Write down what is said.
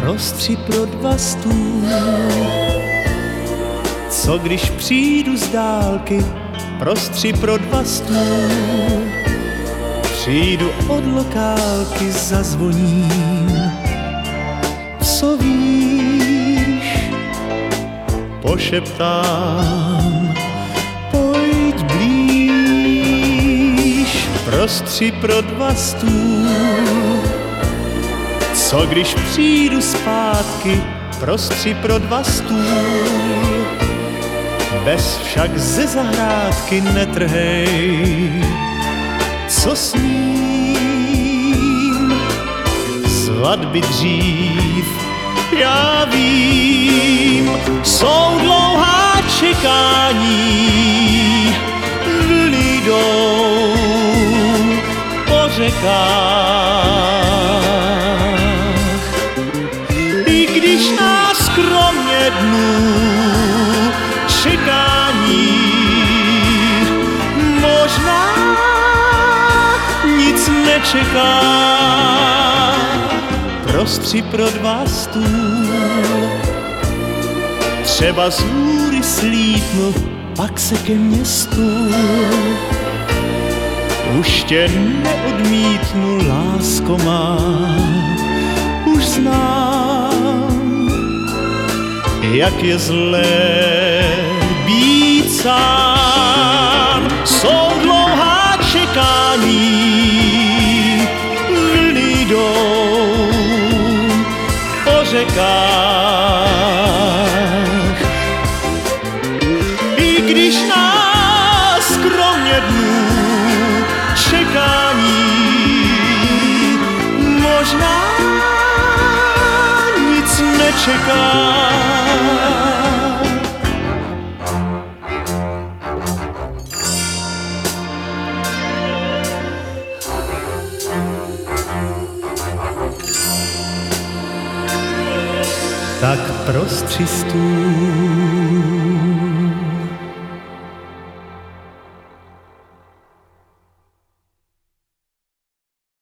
Prostři pro dva stůl. Co když přijdu z dálky, prostři pro dva stůl. Přijdu od lokálky, zazvoním. Co víš, pošeptám, pojď blíž, prostři pro dva stůl co když přijdu zpátky, prostři pro dva stůl? Bez však ze zahrádky netrhej, co s ním? Svatby dřív, já vím, řekách dnů čekání. Možná nic nečeká, prostři pro dva stůl. Třeba z hůry slítnu, pak se ke městu. Už tě neodmítnu, lásko má, už znám jak je zlé být sám. Jsou dlouhá čekání, vlny jdou po řekách. Možná nic nečeká. tak prostři stůl.